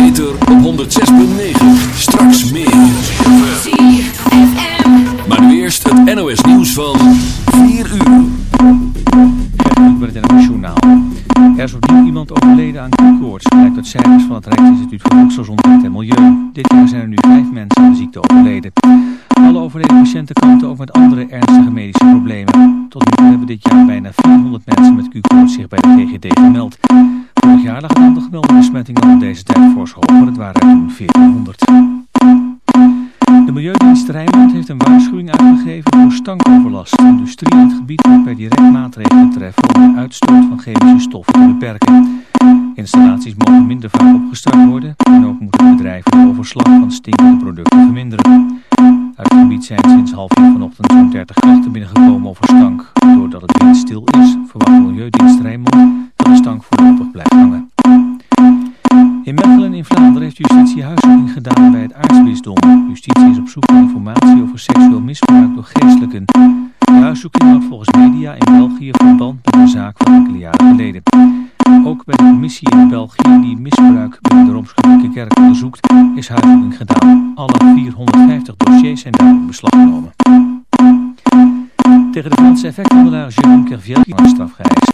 Ether op 106.9. Straks meer. Maar nu eerst het NOS nieuws van 4 uur. Met het. Er is opnieuw iemand overleden aan koorts, blijkt uit cijfers van het Rijksinstituut voor Volksgezondheid en Milieu. Dit jaar zijn er nu vijf mensen aan de ziekte overleden. Alle overleden patiënten kampen ook met andere ernstige medische problemen. Tot nu toe hebben dit jaar bijna 400 mensen met Q-koorts zich bij de GGD gemeld. Vorig jaar lag gemelde besmettingen op deze tijd fors hoger, het waren toen 1400. De Milieudienst Rijnmond heeft een waarschuwing uitgegeven voor stankoverlast. Industrie in het gebied moet per direct maatregelen treffen om de uitstoot van chemische stoffen te beperken. Installaties mogen minder vaak opgestart worden en ook moeten bedrijven de overslag van stinkende producten verminderen. Uit het gebied zijn sinds half uur vanochtend zo'n 30 klachten binnengekomen over stank. Doordat het windstil is, verwacht Milieudienst Rijnmond de stank voorlopig blijft hangen. In Mechelen in Vlaanderen heeft justitie huiszoeking gedaan bij het aartsbisdom. Justitie is op zoek naar informatie over seksueel misbruik door geestelijken. De huiszoeking houdt volgens media in België verband met een zaak van enkele jaren geleden. Ook bij de commissie in België die misbruik binnen de Rooms-Katholieke Kerk onderzoekt, is huiszoeking gedaan. Alle 450 dossiers zijn daarop beslag genomen. Tegen de Franse effecthandelaar Jérôme Kerviel is straf geëist.